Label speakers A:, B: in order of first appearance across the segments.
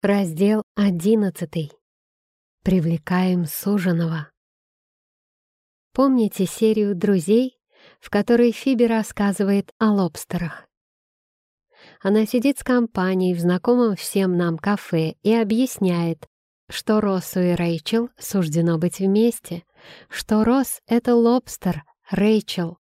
A: Раздел одиннадцатый. Привлекаем суженого. Помните серию «Друзей», в которой Фиби рассказывает о лобстерах? Она сидит с компанией в знакомом всем нам кафе и объясняет, что Россу и Рэйчел суждено быть вместе, что Росс — это лобстер, Рэйчел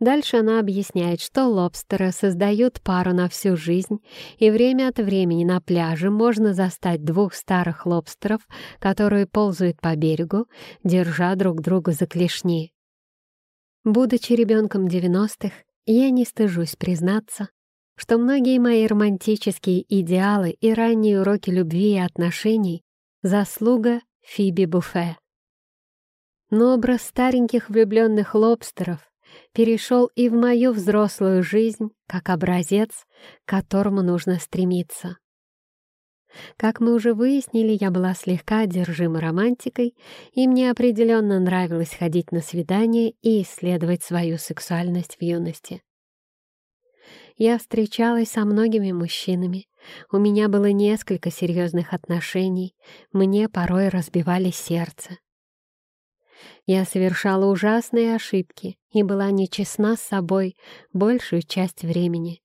A: Дальше она объясняет, что лобстеры создают пару на всю жизнь, и время от времени на пляже можно застать двух старых лобстеров, которые ползают по берегу, держа друг друга за клешни. Будучи ребенком 90-х, я не стыжусь признаться, что многие мои романтические идеалы и ранние уроки любви и отношений — заслуга Фиби Буфе. Но образ стареньких влюбленных лобстеров перешел и в мою взрослую жизнь как образец, к которому нужно стремиться. Как мы уже выяснили, я была слегка одержима романтикой, и мне определенно нравилось ходить на свидания и исследовать свою сексуальность в юности. Я встречалась со многими мужчинами, у меня было несколько серьезных отношений, мне порой разбивали сердце. Я совершала ужасные ошибки и была нечестна с собой большую часть времени.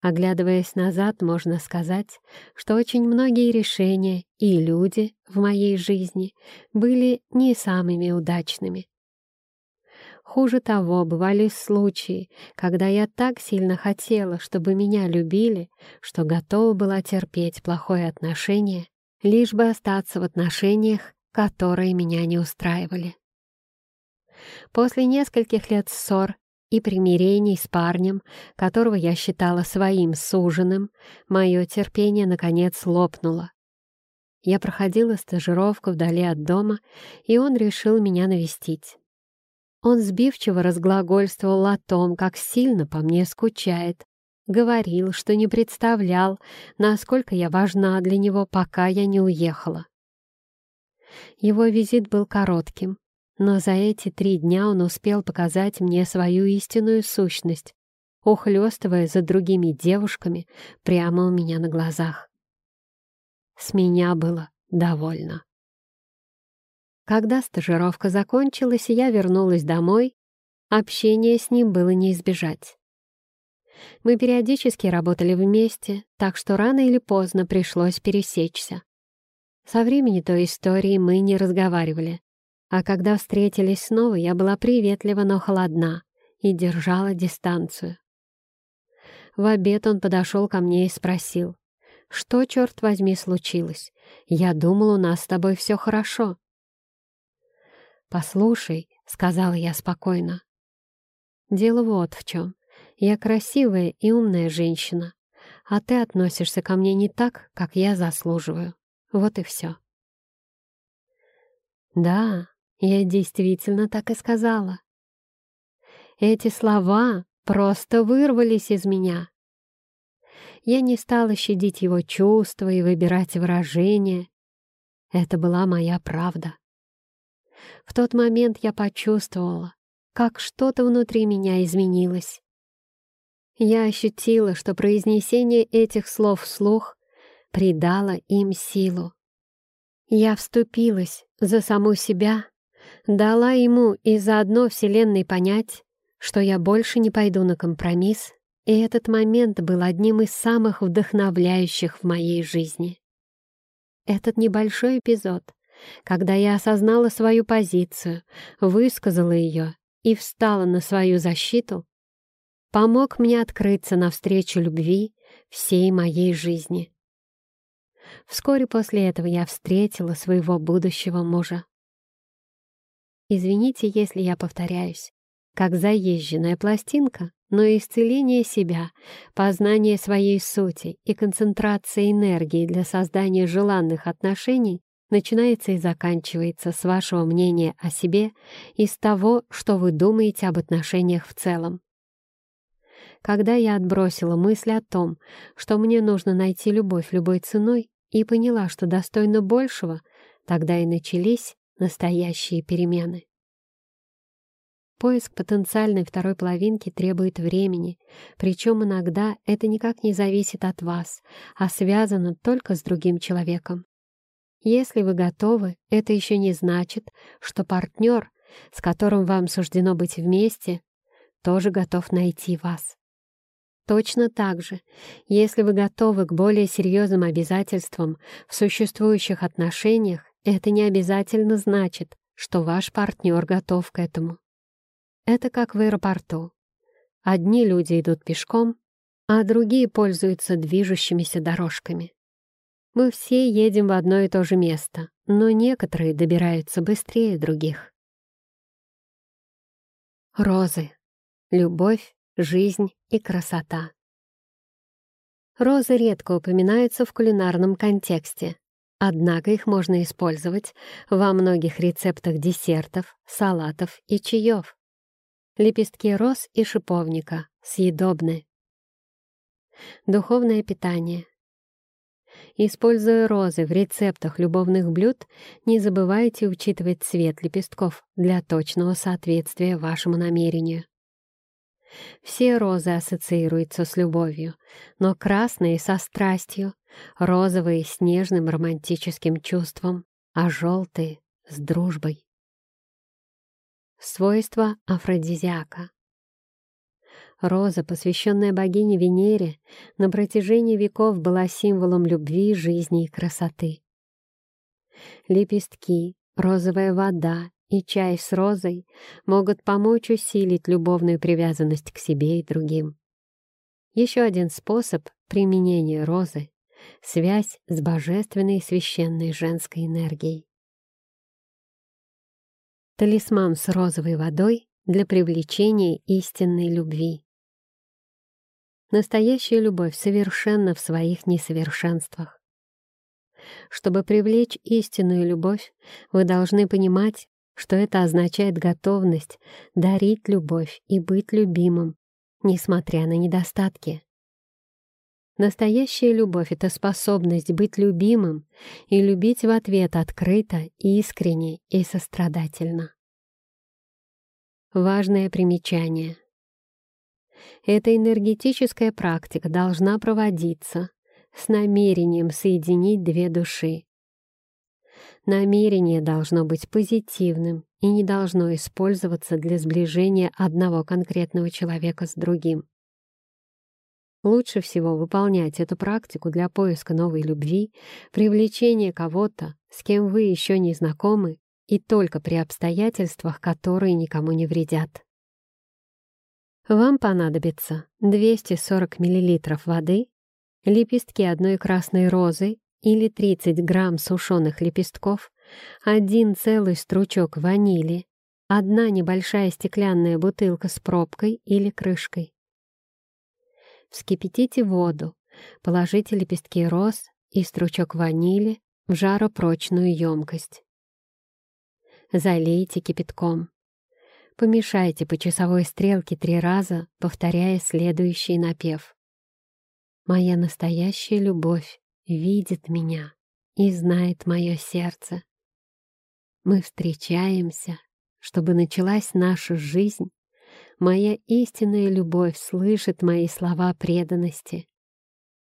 A: Оглядываясь назад, можно сказать, что очень многие решения и люди в моей жизни были не самыми удачными. Хуже того, бывали случаи, когда я так сильно хотела, чтобы меня любили, что готова была терпеть плохое отношение, лишь бы остаться в отношениях которые меня не устраивали. После нескольких лет ссор и примирений с парнем, которого я считала своим суженым, мое терпение, наконец, лопнуло. Я проходила стажировку вдали от дома, и он решил меня навестить. Он сбивчиво разглагольствовал о том, как сильно по мне скучает, говорил, что не представлял, насколько я важна для него, пока я не уехала. Его визит был коротким, но за эти три дня он успел показать мне свою истинную сущность, ухлёстывая за другими девушками прямо у меня на глазах. С меня было довольно. Когда стажировка закончилась, и я вернулась домой, общение с ним было не избежать. Мы периодически работали вместе, так что рано или поздно пришлось пересечься. Со времени той истории мы не разговаривали, а когда встретились снова, я была приветлива, но холодна и держала дистанцию. В обед он подошел ко мне и спросил, «Что, черт возьми, случилось? Я думал, у нас с тобой все хорошо». «Послушай», — сказала я спокойно, «дело вот в чем. Я красивая и умная женщина, а ты относишься ко мне не так, как я заслуживаю. Вот и все. Да, я действительно так и сказала. Эти слова просто вырвались из меня. Я не стала щадить его чувства и выбирать выражения. Это была моя правда. В тот момент я почувствовала, как что-то внутри меня изменилось. Я ощутила, что произнесение этих слов вслух придала им силу. Я вступилась за саму себя, дала ему и заодно Вселенной понять, что я больше не пойду на компромисс, и этот момент был одним из самых вдохновляющих в моей жизни. Этот небольшой эпизод, когда я осознала свою позицию, высказала ее и встала на свою защиту, помог мне открыться навстречу любви всей моей жизни. Вскоре после этого я встретила своего будущего мужа. Извините, если я повторяюсь, как заезженная пластинка, но исцеление себя, познание своей сути и концентрация энергии для создания желанных отношений начинается и заканчивается с вашего мнения о себе и с того, что вы думаете об отношениях в целом. Когда я отбросила мысль о том, что мне нужно найти любовь любой ценой, и поняла, что достойна большего, тогда и начались настоящие перемены. Поиск потенциальной второй половинки требует времени, причем иногда это никак не зависит от вас, а связано только с другим человеком. Если вы готовы, это еще не значит, что партнер, с которым вам суждено быть вместе, тоже готов найти вас. Точно так же, если вы готовы к более серьезным обязательствам в существующих отношениях, это не обязательно значит, что ваш партнер готов к этому. Это как в аэропорту. Одни люди идут пешком, а другие пользуются движущимися дорожками. Мы все едем в одно и то же место, но некоторые добираются быстрее других. Розы. Любовь, жизнь и красота. Розы редко упоминаются в кулинарном контексте, однако их можно использовать во многих рецептах десертов, салатов и чаев. Лепестки роз и шиповника съедобны. Духовное питание. Используя розы в рецептах любовных блюд, не забывайте учитывать цвет лепестков для точного соответствия вашему намерению. Все розы ассоциируются с любовью, но красные — со страстью, розовые — с нежным романтическим чувством, а желтые — с дружбой. Свойства афродизиака Роза, посвященная богине Венере, на протяжении веков была символом любви, жизни и красоты. Лепестки, розовая вода и чай с розой могут помочь усилить любовную привязанность к себе и другим. Еще один способ применения розы — связь с божественной и священной женской энергией. Талисман с розовой водой для привлечения истинной любви. Настоящая любовь совершенна в своих несовершенствах. Чтобы привлечь истинную любовь, вы должны понимать, что это означает готовность дарить любовь и быть любимым, несмотря на недостатки. Настоящая любовь — это способность быть любимым и любить в ответ открыто, искренне и сострадательно. Важное примечание. Эта энергетическая практика должна проводиться с намерением соединить две души. Намерение должно быть позитивным и не должно использоваться для сближения одного конкретного человека с другим. Лучше всего выполнять эту практику для поиска новой любви, привлечения кого-то, с кем вы еще не знакомы, и только при обстоятельствах, которые никому не вредят. Вам понадобится 240 мл воды, лепестки одной красной розы или 30 грамм сушеных лепестков, один целый стручок ванили, одна небольшая стеклянная бутылка с пробкой или крышкой. Вскипятите воду, положите лепестки роз и стручок ванили в жаропрочную емкость. Залейте кипятком. Помешайте по часовой стрелке три раза, повторяя следующий напев. «Моя настоящая любовь видит меня и знает мое сердце. Мы встречаемся, чтобы началась наша жизнь. Моя истинная любовь слышит мои слова преданности.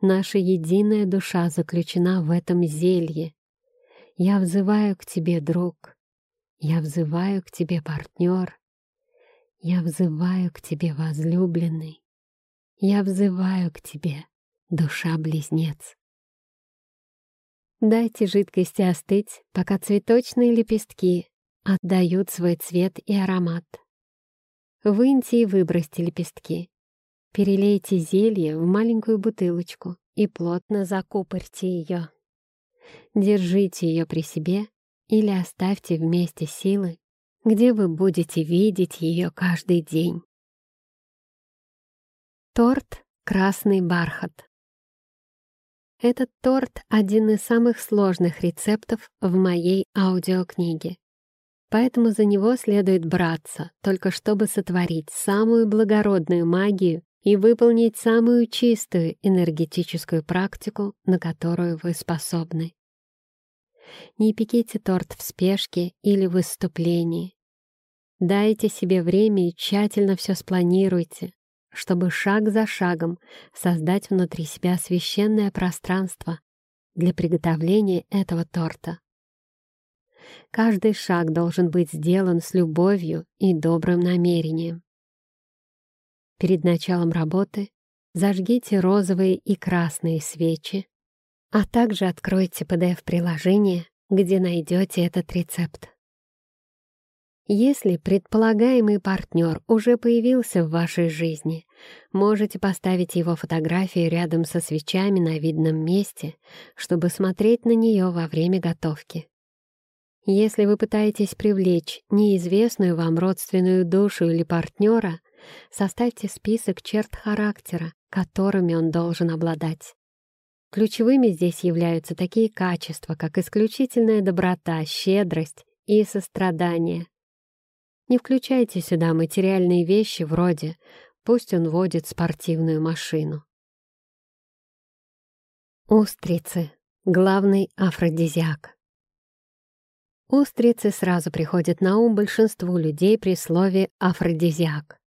A: Наша единая душа заключена в этом зелье. Я взываю к тебе, друг. Я взываю к тебе, партнер. Я взываю к тебе, возлюбленный. Я взываю к тебе, душа-близнец. Дайте жидкости остыть, пока цветочные лепестки отдают свой цвет и аромат. Выньте и выбросьте лепестки. Перелейте зелье в маленькую бутылочку и плотно закупорьте ее. Держите ее при себе или оставьте вместе силы где вы будете видеть ее каждый день. Торт «Красный бархат». Этот торт — один из самых сложных рецептов в моей аудиокниге. Поэтому за него следует браться, только чтобы сотворить самую благородную магию и выполнить самую чистую энергетическую практику, на которую вы способны. Не пеките торт в спешке или в выступлении. Дайте себе время и тщательно все спланируйте, чтобы шаг за шагом создать внутри себя священное пространство для приготовления этого торта. Каждый шаг должен быть сделан с любовью и добрым намерением. Перед началом работы зажгите розовые и красные свечи, а также откройте PDF-приложение, где найдете этот рецепт. Если предполагаемый партнер уже появился в вашей жизни, можете поставить его фотографию рядом со свечами на видном месте, чтобы смотреть на нее во время готовки. Если вы пытаетесь привлечь неизвестную вам родственную душу или партнера, составьте список черт характера, которыми он должен обладать. Ключевыми здесь являются такие качества, как исключительная доброта, щедрость и сострадание. Не включайте сюда материальные вещи вроде «пусть он водит спортивную машину». Устрицы — главный афродизиак. Устрицы сразу приходят на ум большинству людей при слове «афродизиак».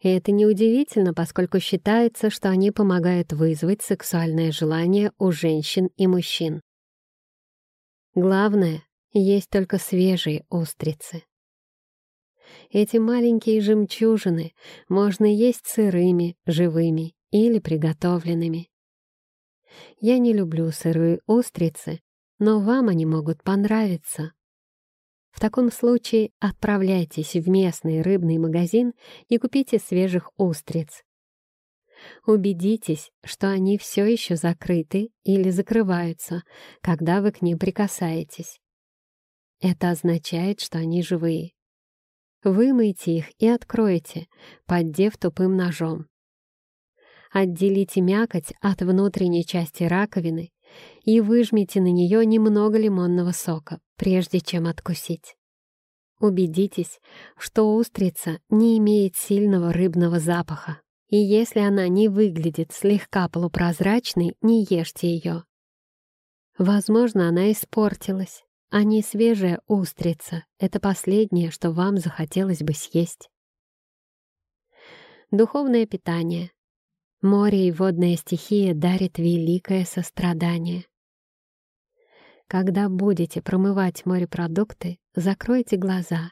A: И это неудивительно, поскольку считается, что они помогают вызвать сексуальное желание у женщин и мужчин. Главное, есть только свежие устрицы. Эти маленькие жемчужины можно есть сырыми, живыми или приготовленными. Я не люблю сырые устрицы, но вам они могут понравиться. В таком случае отправляйтесь в местный рыбный магазин и купите свежих устриц. Убедитесь, что они все еще закрыты или закрываются, когда вы к ним прикасаетесь. Это означает, что они живые. Вымойте их и откройте, поддев тупым ножом. Отделите мякоть от внутренней части раковины и выжмите на нее немного лимонного сока, прежде чем откусить. Убедитесь, что устрица не имеет сильного рыбного запаха, и если она не выглядит слегка полупрозрачной, не ешьте ее. Возможно, она испортилась, а не свежая устрица — это последнее, что вам захотелось бы съесть. Духовное питание. Море и водная стихия дарит великое сострадание. Когда будете промывать морепродукты, закройте глаза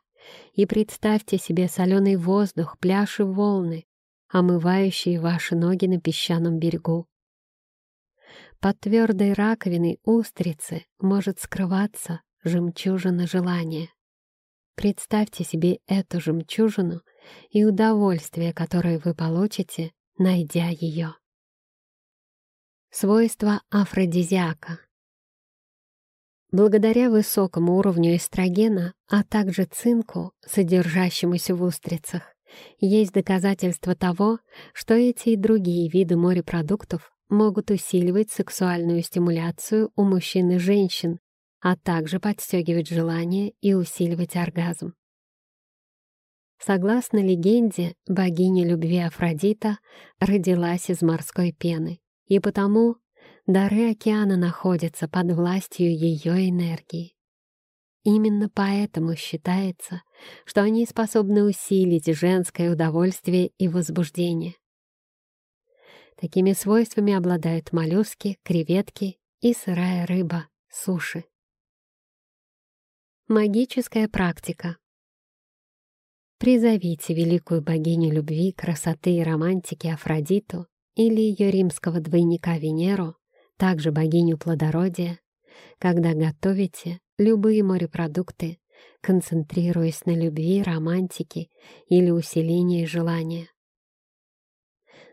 A: и представьте себе соленый воздух, пляж и волны, омывающие ваши ноги на песчаном берегу. Под твердой раковиной устрицы может скрываться жемчужина желания. Представьте себе эту жемчужину и удовольствие, которое вы получите, найдя ее. Свойства афродизиака Благодаря высокому уровню эстрогена, а также цинку, содержащемуся в устрицах, есть доказательства того, что эти и другие виды морепродуктов могут усиливать сексуальную стимуляцию у мужчин и женщин, а также подстегивать желание и усиливать оргазм. Согласно легенде, богиня любви Афродита родилась из морской пены, и потому Дары океана находятся под властью ее энергии. Именно поэтому считается, что они способны усилить женское удовольствие и возбуждение. Такими свойствами обладают моллюски, креветки и сырая рыба, суши. Магическая практика. Призовите великую богиню любви, красоты и романтики Афродиту или ее римского двойника Венеру также богиню плодородия, когда готовите любые морепродукты, концентрируясь на любви, романтике или усилении желания.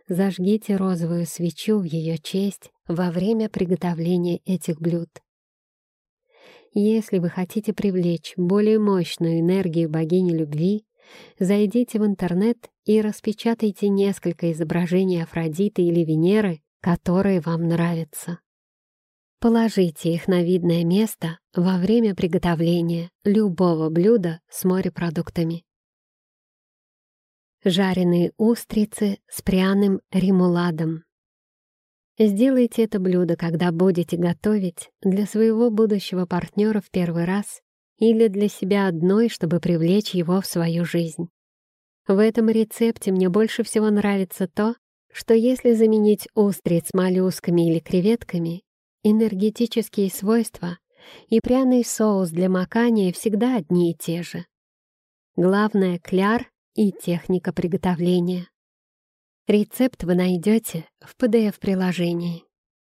A: Зажгите розовую свечу в ее честь во время приготовления этих блюд. Если вы хотите привлечь более мощную энергию богини любви, зайдите в интернет и распечатайте несколько изображений Афродиты или Венеры которые вам нравятся. Положите их на видное место во время приготовления любого блюда с морепродуктами. Жареные устрицы с пряным ремуладом. Сделайте это блюдо, когда будете готовить для своего будущего партнера в первый раз или для себя одной, чтобы привлечь его в свою жизнь. В этом рецепте мне больше всего нравится то, что если заменить устриц моллюсками или креветками, энергетические свойства и пряный соус для макания всегда одни и те же. Главное — кляр и техника приготовления. Рецепт вы найдете в PDF-приложении.